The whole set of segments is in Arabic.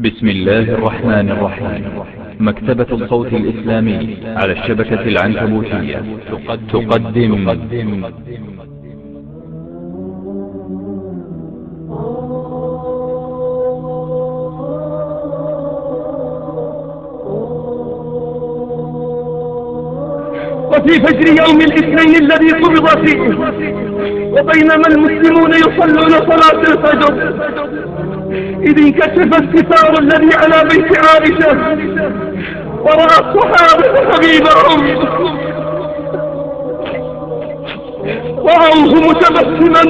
بسم الله الرحمن الرحيم. مكتبة الصوت الإسلامي على الشبكة العنكبوتية. تقدم. وفي فجر يوم الاثنين الذي قبض فيه وبينما المسلمون يصلون صلاة الفجر. إذ انكشف الستار الذي على بيت عائشة ورأى الصحابة حبيبهم. رأوه متبسما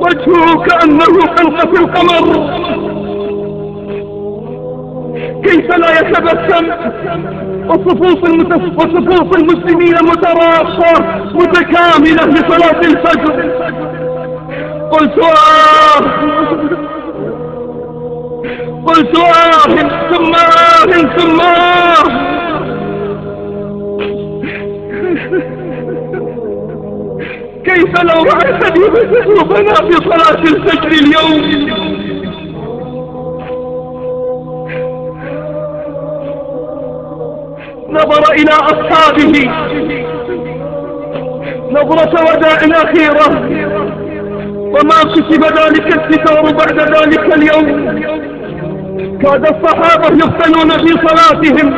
وجهه كأنه خلقة القمر. كيف لا يتبسم؟ وصفوف وصفوف المسلمين متراصة متكاملة لصلاة الفجر. قلت آه قلت آه ثم آه ثم آه كيف لو رأيت لي ذنوبنا في صلاة الفجر اليوم نظر إلى أصحابه نظرة وداع أخيرة وما كتب ذلك الستار بعد ذلك اليوم. كاد الصحابة يفتنون في صلاتهم.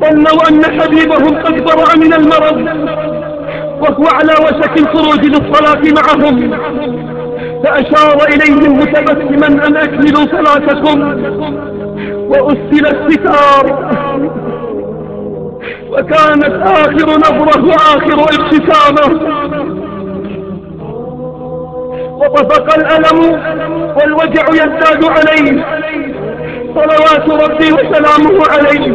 ظنوا أن حبيبهم قد برأ من المرض. وهو على وشك الخروج للصلاة معهم. فأشار إليهم متبسما أن أكملوا صلاتكم. وأسل الستار. وكانت آخر نظرة وآخر ابتسامة وطفق الألم والوجع يزداد عليه. صلوات ربي وسلامه عليه.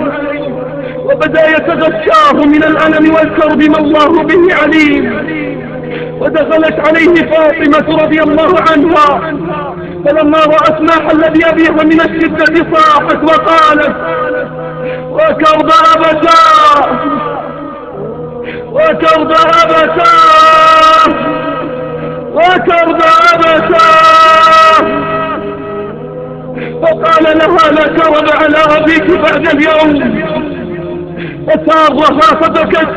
وبدأ يتغشاه من الألم والكرب ما الله به عليم. ودخلت عليه فاطمة رضي الله عنها. فلما رأت ما حل بأبيها من الشدة صاحت وقالت وكرب أبتاه وكرب أبتاه وكرب أبتاه فقال لها لا كرب على أبيك بعد اليوم فسارها فبكت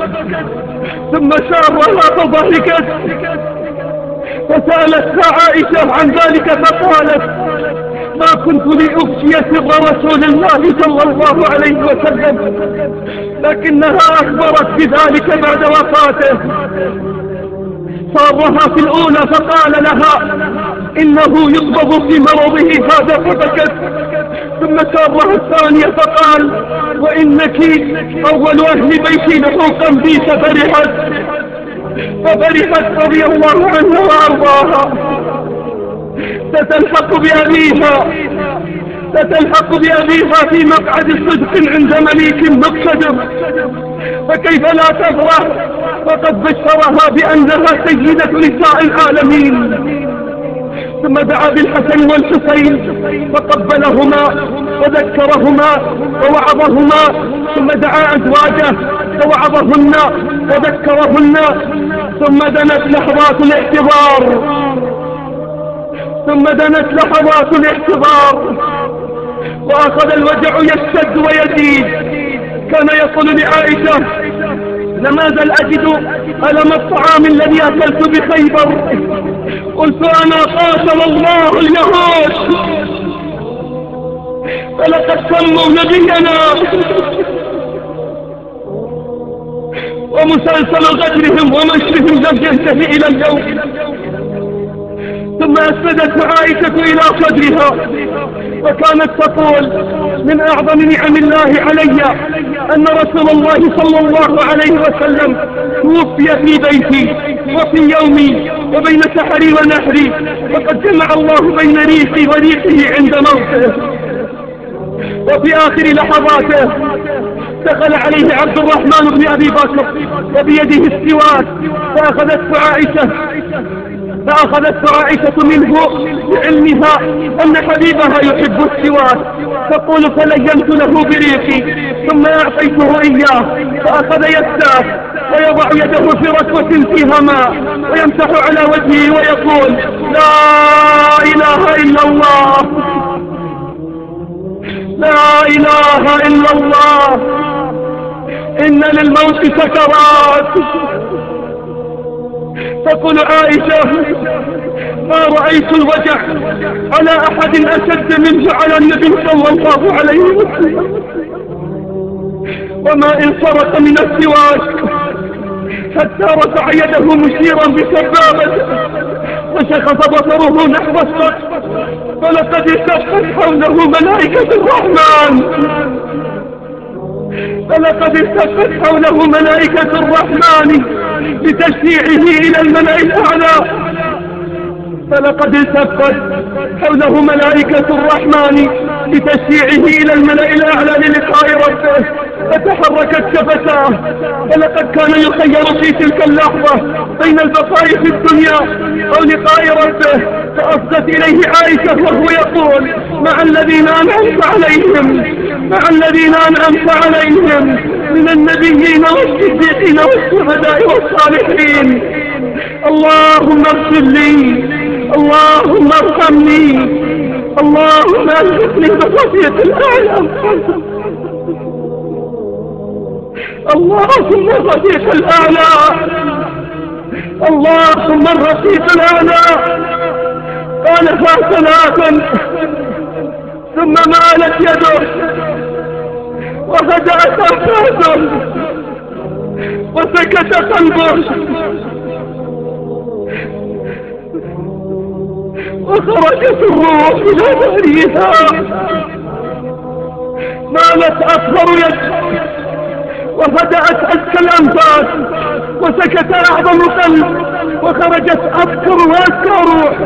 ثم سارها فضحكت فسألتها عائشة عن ذلك فقالت ما كنت لأفشي سر رسول الله صلى الله عليه وسلم لكنها أخبرت بذلك بعد وفاته صارها في الأولى فقال لها إنه يقبض في مرضه هذا فبكت. ثم سارها الثانية فقال وإنك أول أهل بيتي لحوقا بي ففرحت ففرحت رضي الله عنها وأرضاها. ستلحق بأبيها. ستلحق بأبيها في مقعد صدق عند مليك مقتدر. فكيف لا تفرح وقد بشرها بأنها سيدة نساء العالمين. ثم دعا بالحسن والحسين فقبلهما وذكرهما ووعظهما ثم دعا أزواجه فوعظهن وذكرهن ثم دنت لحظات الاعتبار ثم دنت لحظات الاعتبار وأخذ الوجع يشتد ويزيد. كان يقول لعائشة لم أزل أجد ألم الطعام الذي أكلت بخيبر؟ قلت أنا قاتل الله اليهود. فلقد سموا نبينا. ومسلسل غدرهم ومشرهم لم ينتهي إلى اليوم. ثم أسندت عائشة إلى صدرها وكانت تقول من أعظم نعم الله علي أن رسول الله صلى الله عليه وسلم توفي في بيتي وفي يومي وبين سحري ونحري وقد جمع الله بين ريحي وريحه عند موته. وفي آخر لحظاته دخل عليه عبد الرحمن بن أبي بكر وبيده السواك فأخذته عائشة فأخذت عائشة منه لعلمها أن حبيبها يحب السواك. تقول فلينت له بريقي ثم أعطيته إياه فأخذ يستاك ويضع يده في ركوة فيها ماء ويمسح على وجهه ويقول لا إله إلا الله إله إلا الله إن للموت سكرات. تقول عائشة ما رأيت الوجع على أحد أشد منه على النبي صلى الله عليه وسلم. وما إن صرت من السواك حتى رفع يده مشيرا بسبابته وشخص بصره نحو السقف فلقد التفت حوله ملائكة الرحمن. فلقد التفت حوله ملائكة الرحمن. بتشييعه إلى الملأ الأعلى. فلقد التفت حوله ملائكة الرحمن بتشييعه إلى الملأ الأعلى للقاء ربه فتحركت شفتاه. فلقد كان يخير في تلك اللحظة بين البقاء في الدنيا أو لقاء ربه فأصدت إليه عائشة وهو يقول مع الذين أنعمت عليهم مع الذين أنعمت عليهم من النبيين والصديقين والشهداء والصالحين. اللهم اغفر لي. اللهم ارحمني. اللهم الحقني بخشية الأعلى. اللهم الرفيق الأعلى. اللهم الرفيق الأعلى. قالها ثلاثا ثم مالت يده. وهدأت أنفاسه وسكت قلبه وخرجت الروح إلى باريها مالت أصغر يد وهدأت أزكى الأنفاس وسكت أعظم قلب وخرجت أذكر وأزكى روح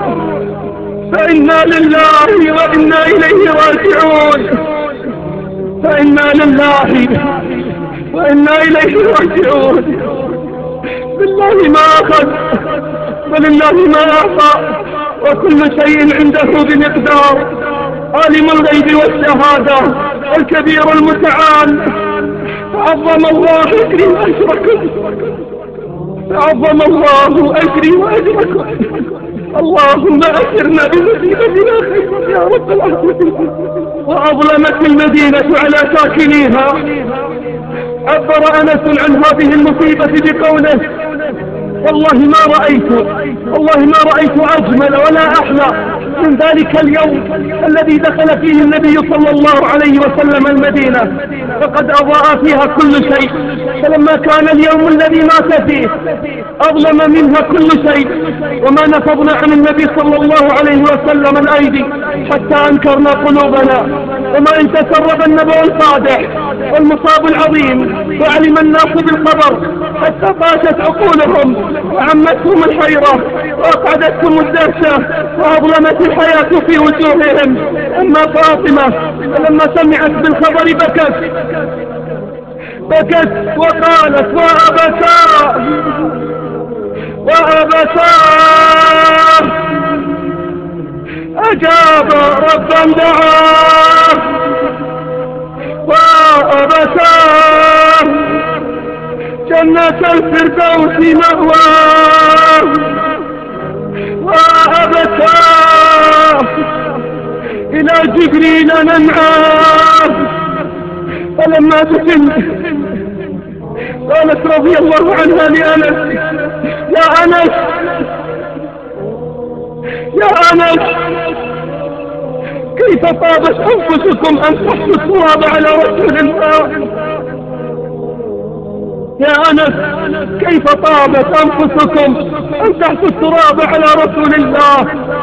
فإنا لله وإنا إليه راجعون. فإنا لله وإنا إليه راجعون. بالله ما أخذ ولله ما أعطى وكل شيء عنده بمقدار. عالم الغيب والشهادة الكبير المتعال. عظم الله أجري وأجركم. عظم الله أجري وأجركم. اللهم أجرنا بمدينتنا خيرا يا رب العالمين. وأظلمت المدينة على ساكنيها. عبر أنس عن هذه المصيبة بقوله والله ما رأيت والله ما رأيت أجمل ولا أحلى. من ذلك اليوم الذي دخل فيه النبي صلى الله عليه وسلم المدينة. فقد أضاء فيها كل شيء. فلما كان اليوم الذي مات فيه أظلم منها كل شيء. وما نفضنا عن النبي صلى الله عليه وسلم الأيدي حتى أنكرنا قلوبنا. وما إن تسرب النبأ الفادح والمصاب العظيم وعلم الناس بالخبر حتى فاتت عقولهم وعمتهم الحيرة وأقعدتهم الدهشة وأظلمت الحياة في وجوههم. أما فاطمة فلما سمعت بالخبر بكت. بكت وقالت وأبتا وأبتا. أجاب ربا دعاه وأبتا. جنة الفردوس مأواه جبريل ننعاه فلما دفن قالت رضي الله عنها لأنس يا أنس يا أنس كيف طابت أنفسكم أن تحطوا التراب على رسول الله؟ يا أنس كيف طابت أنفسكم أن تحطوا التراب على رسول الله؟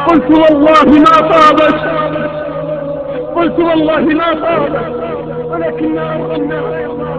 قلت والله ما طابت. قلت والله ما طابت ولكن النار.